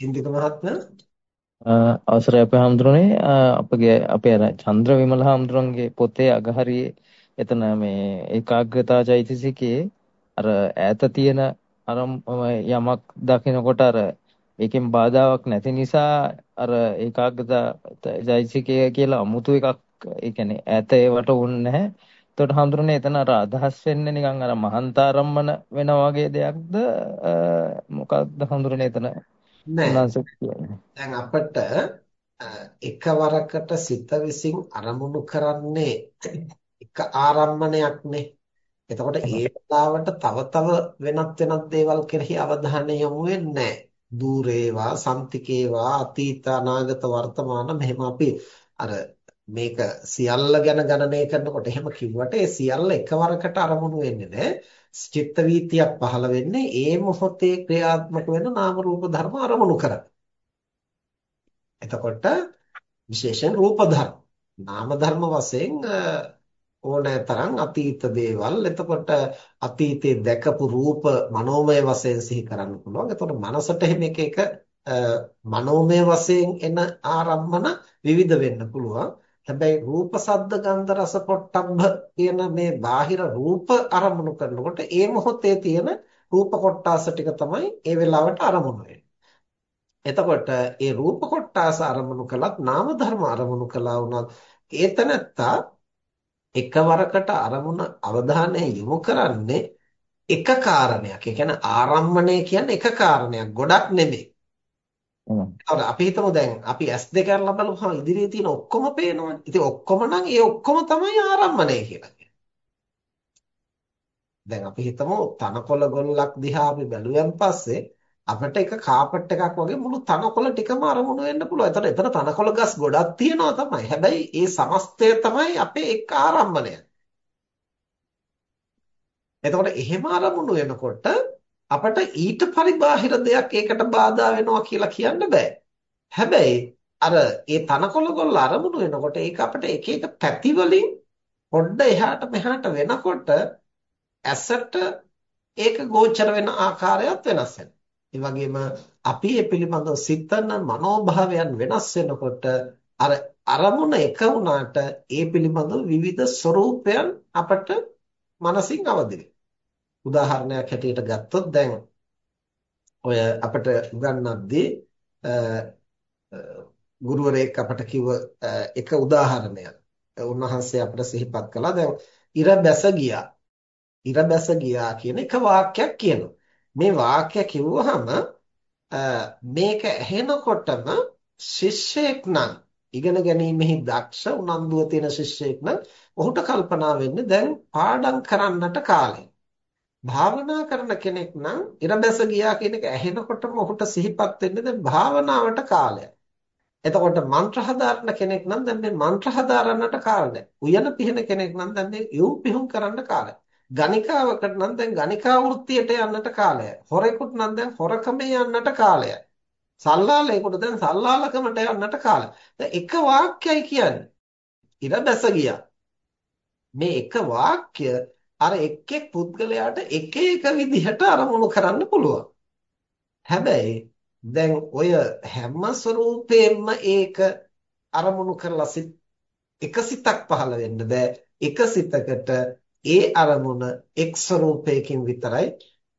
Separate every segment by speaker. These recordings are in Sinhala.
Speaker 1: ඉන්දික මහත්මයා
Speaker 2: අවසරයි අපේ හාමුදුරනේ අපගේ අපේ අර චන්ද්‍ර විමල හාමුදුරන්ගේ පොතේ අගහරියේ එතන මේ ඒකාග්‍රතා චෛතසිකයේ අර ඈත තියෙන අර යමක් දකිනකොට අර ඒකෙන් බාධාවක් නැති නිසා අර ඒකාග්‍රතා චෛතසිකය කියලා අමුතු එකක් ඒ කියන්නේ ඈත ඒවට වුන්නේ නැහැ. එතකොට හාමුදුරනේ එතන අර අදහස් වෙන්නේ නිකන් අර මහන්තාරම්මන වෙන වගේ දෙයක්ද මොකක්ද හාමුදුරනේ එතන
Speaker 1: නෑ
Speaker 2: උන්වහන්සේ කියන්නේ.
Speaker 1: දැන් අපිට එකවරකට සිත විසින් අරමුණු කරන්නේ එක ආරම්මණයක්නේ එතකොට ඒ වෙලාවට තව තව වෙනත් වෙනත් දේවල් කෙරෙහි අවධානය යොමු වෙන්නේ දූරේවා සම්තිකේවා අතීත අනාගත වර්තමාන මෙහෙම අපි අර මේක සියල්ල ගැන ගණනය කරනකොට එහෙම කිව්වට ඒ සියල්ල එකවරකට අරමුණු වෙන්නේ නැහැ චිත්ත වීතියක් පහළ වෙන්නේ ඒ මොහොතේ ක්‍රියාත්මක වෙන නාම රූප ධර්ම අරමුණු කරගෙන. එතකොට විශේෂයෙන් රූප ධර්ම නාම ධර්ම වශයෙන් ඕනෑ තරම් අතීත දේවල් එතකොට අතීතයේ දැකපු රූප මනෝමය වශයෙන් සිහි කරන්න පුළුවන්. එතකොට මනසට එහෙම එක එක මනෝමය වශයෙන් එන ආරම්මන විවිධ වෙන්න පුළුවන්. හැබැයි රූප සද්ද ගන්ධ රස පොට්ටබ්බ කියන මේ බාහිර රූප අරමුණු කරනකොට ඒ මොහොතේ තියෙන රූප කොටාස ටික තමයි ඒ වෙලාවට අරමුණු වෙන්නේ. එතකොට ඒ රූප කොටාස අරමුණු කළත් නාම ධර්ම අරමුණු කළා වුණත් ඒතනත්තා එකවරකට අරමුණ අවධානය යොමු කරන්නේ එක කාරණයක්. ඒ කියන්නේ ආරම්මණය කියන්නේ එක කාරණයක්. ගොඩක් නෙමෙයි. හරි අපි හිතමු දැන් අපි S2 කරලා බලමු ඉදිරියේ තියෙන ඔක්කොම පේනවනේ. ඉතින් ඔක්කොම නම් ඒ ඔක්කොම තමයි ආරම්මණය කියලා කියන්නේ. දැන් අපි හිතමු තනකොළ ගොල්ලක් දිහා අපි බැලුවෙන් පස්සේ අපිට එක කාපට් එකක් වගේ මුළු තනකොළ ටිකම අරමුණු වෙන්න පුළුවන්. එතන එතන තනකොළ ගස් ගොඩක් තියෙනවා තමයි. හැබැයි ඒ සමස්තය තමයි අපේ එක් ආරම්මණය. එතකොට එහෙම අරමුණු වෙනකොට අපට ඊට පරිබාහිර දෙයක් ඒකට බාධා වෙනවා කියලා කියන්න බෑ. හැබැයි අර ඒ තනකොළ ගොල්ල අරමුණු වෙනකොට ඒක අපිට එක එක පැති වලින් පොඩ්ඩ එහාට මෙහාට වෙනකොට ඇසට ඒක ගෝචර වෙන ආකාරයත් වෙනස් වෙනවා. ඒ වගේම අපි මේ පිළිබඳව සිතන මනෝභාවයන් වෙනස් වෙනකොට අර අරමුණ එක වුණාට ඒ පිළිබඳව විවිධ ස්වરૂපයන් අපට මනසින් අවදි උදාහරණයක් හැටියට ගත්තොත් දැන් ඔය අපට උගන්වද්දී ගුරුවරයෙක් අපට කිව්ව එක උදාහරණයක්. උන්වහන්සේ අපට සිහිපත් කළා. දැන් ඉර බැස ගියා. ඉර බැස ගියා කියන එක වාක්‍යයක් කියනවා. මේ වාක්‍ය කිව්වහම මේක ඇහෙනකොටම ශිෂ්‍යයෙක් නම් ඉගෙන ගැනීමෙහි දක්ෂ උනන්දුව තියෙන ශිෂ්‍යයෙක් නම් ඔහුට කල්පනා වෙන්නේ දැන් පාඩම් කරන්නට කාලය. භාවනා කරන කෙනෙක් නම් ඉරබැස ගියා කියන එක ඇහෙනකොටම ඔහුට සිහිපත් වෙන්නේ දැන් භාවනාවට කාලය. එතකොට මන්ත්‍ර හදාරන කෙනෙක් නම් දැන් මේ මන්ත්‍ර හදාරන්නට කාලය. උයන පිහන කෙනෙක් නම් දැන් මේ යොව් පිහුම් කරන්න කාලය. ගණිකාවකට නම් දැන් ගණිකා වෘත්තියට යන්නට කාලයයි. හොරෙකුට නම් දැන් හොරකමේ යන්නට කාලයයි. සල්ලාලේකට දැන් සල්ලාලකමට යන්නට කාලය. දැන් එක වාක්‍යයි කියන්නේ. ඉර බැස ගියා. මේ එක වාක්‍ය අර එක් එක් පුද්ගලයාට එක එක විදිහට අරමුණු කරන්න පුළුවන්. හැබැයි දැන් ඔය හැම ස්වરૂපයෙන්ම ඒක අරමුණු කරලා සිත් එක සිතක් පහළ වෙන්න බෑ. එක සිතකට ඒ අරමුණ එක් ස්වરૂපයකින් විතරයි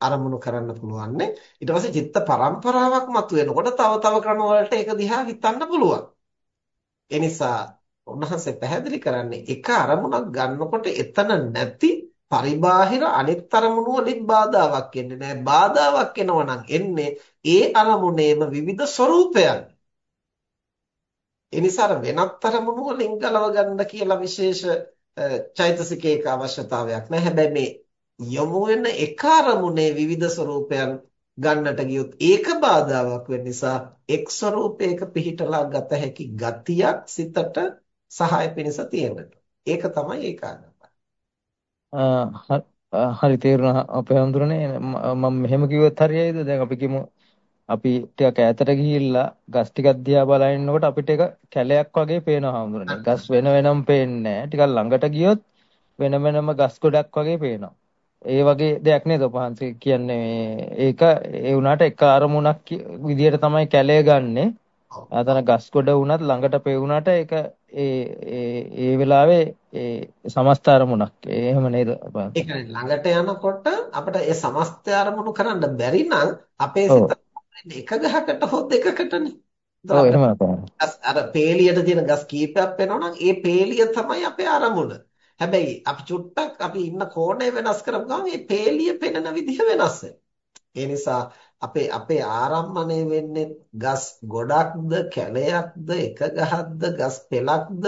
Speaker 1: අරමුණු කරන්න පුළුවන්නේ ඊට පස්සේ චිත්ත පරම්පරාවක් මතුවෙනකොට තව තව ක්‍රම වලට ඒක දිහා හිතන්න පුළුවන් ඒ නිසා උන්වහන්සේ පැහැදිලි කරන්නේ එක අරමුණක් ගන්නකොට එතන නැති පරිබාහිර අනෙක් තරමුණු වලින් බාධාවක් එන්නේ නැහැ. බාධාවක් එනවා නම් එන්නේ ඒ අරමුණේම විවිධ ස්වરૂපයන්. එනිසා වෙනත් තරමුණු වලින් ගලව ගන්න කියලා විශේෂ චෛතසිකයක අවශ්‍යතාවයක් නැහැ. හැබැයි මේ යොමු වෙන එක අරමුණේ විවිධ ස්වરૂපයන් ගන්නට ගියොත් ඒක බාධාවක් වෙන නිසා එක් ස්වરૂපයක පිහිටලා ගත හැකි ගතියක් සිතට සහාය පිණිස තියෙනවා. ඒක තමයි ඒකාග්‍රතාවය.
Speaker 2: හරි තේරුණා අපේ හඳුරන්නේ මම මෙහෙම කිව්වොත් හරියයිද දැන් අපි කිමු අපි ටිකක් ඈතට ගිහිල්ලා ගස් ටිකක් දිහා බලනකොට අපිට ඒක කැලයක් වගේ පේනවා හඳුරන්නේ. ගස් වෙන වෙනම පේන්නේ නැහැ. ටිකක් ළඟට ගියොත් වෙන වෙනම ගස් ගොඩක් වගේ පේනවා. ඒ වගේ දෙයක් නේද ඔපහන්සේ කියන්නේ ඒක ඒ වුණාට එක අරමුණක් විදියට තමයි කැලේ ගන්නෙ. ආතන ගස් ගොඩ වුණත් ළඟට පෙවුනට ඒක ඒ ඒ ඒ වෙලාවේ ඒ සමස්ත අරමුණක්. එහෙම නේද?
Speaker 1: ඒ කියන්නේ ළඟට යනකොට අපිට ඒ සමස්ත අරමුණු කරන්න බැරි නම් අපේ සිත එක ගහකට හෝ දෙකකටනේ.
Speaker 2: ඔව් එහෙම තමයි.
Speaker 1: අර පේලියට තියෙන ගස් කීපයක් වෙනවා නම් ඒ පේලිය තමයි අපේ අරමුණ. හැබැයි අපි චුට්ටක් අපි ඉන්න කෝණය වෙනස් කරපු ගමන් මේ පේලිය පෙනෙන විදිහ වෙනස් ඒ නිසා අපේ අපේ ආරම්මණය වෙන්නේ ගස් ගොඩක්ද කැලයක්ද එක ගහක්ද ගස් පෙලක්ද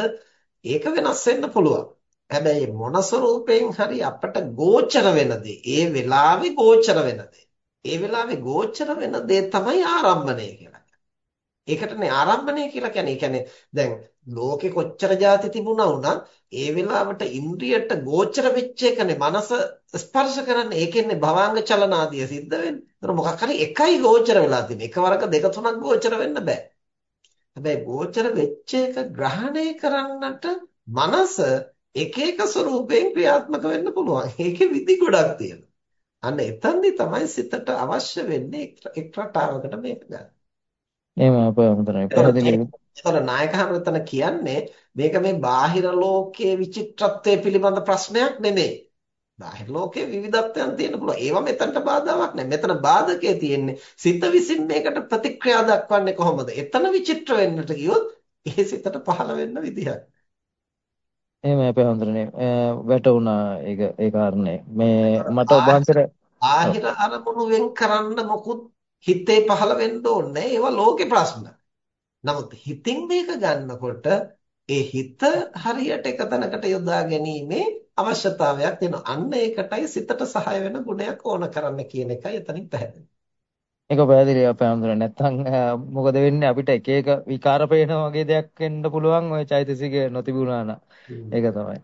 Speaker 1: ඒක වෙනස් වෙන්න පුළුවන්. හැබැයි මොන ස්වරූපයෙන් හරි අපට ගෝචර වෙන ඒ වෙලාවේ ගෝචර වෙන ඒ වෙලාවේ ගෝචර වෙන දේ තමයි ආරම්මණය කියලා. ඒකටනේ ආරම්භණය කියලා කියන්නේ. ඒ කියන්නේ දැන් ලෝකේ කොච්චර જાති තිබුණා වුණත් ඒ වෙලාවට ඉන්ද්‍රියට ගෝචර වෙච්ච එකනේ මනස ස්පර්ශ කරන්නේ. ඒකෙන්නේ භවාංග චලන ආදිය සිද්ධ වෙන්නේ. ඒතර මොකක් හරි එකයි ගෝචර වෙලා තියෙන්නේ. එකවරක දෙක තුනක් ගෝචර වෙන්න බෑ. හැබැයි ගෝචර වෙච්ච එක ග්‍රහණය කරන්නට මනස එක එක ස්වරූපයෙන් ක්‍රියාත්මක වෙන්න පුළුවන්. ඒකේ විදි ගොඩක් තියෙනවා. අන්න එතනදි තමයි සිතට අවශ්‍ය වෙන්නේ එක් රටාවකට මේක ගන්න.
Speaker 2: එහෙම අපේ හොඳයි පැහැදිලි.
Speaker 1: ඒතර නායක හැමතන කියන්නේ මේක මේ බාහිර ලෝකයේ විචිත්‍රත්වයේ පිළිබඳ ප්‍රශ්නයක් නෙමෙයි. බාහිර ලෝකයේ විවිධත්වයන් තියෙන්න පුළුවන්. ඒවා මෙතනට බාධාවක් නෑ. මෙතන බාධකයේ තියෙන්නේ සිත විසින් මේකට ප්‍රතික්‍රියා දක්වන්නේ කොහොමද? එතන විචිත්‍ර වෙන්නට ගියොත් ඒ සිතට පහළ වෙන්න විදිහක්.
Speaker 2: එහෙම අපේ හොඳනේ. වැටුණා ඒක ඒ කාරණේ. මේ මට ඔබ
Speaker 1: බාහිර අරමුණු වෙන් කරන්න මොකුත් හිතේ පහළ වෙන්න ඕනේ ඒවා ලෝකේ ප්‍රශ්න. නමුත් හිතින් මේක ගන්නකොට ඒ හිත හරියට එක තැනකට යොදා ගැනීමේ අවශ්‍යතාවයක් තියෙනවා. අන්න ඒකටයි සිතට සහාය වෙන ගුණයක් ඕන කරන්න කියන එකයි එතනින් පැහැදිලි.
Speaker 2: ඒක පැහැදිලි අපේ අඳුර නැත්තම් මොකද වෙන්නේ අපිට එක එක විකාර පේන වගේ දෙයක් වෙන්න පුළුවන් ওই චෛතසික නොතිබුණා නම්. ඒක තමයි.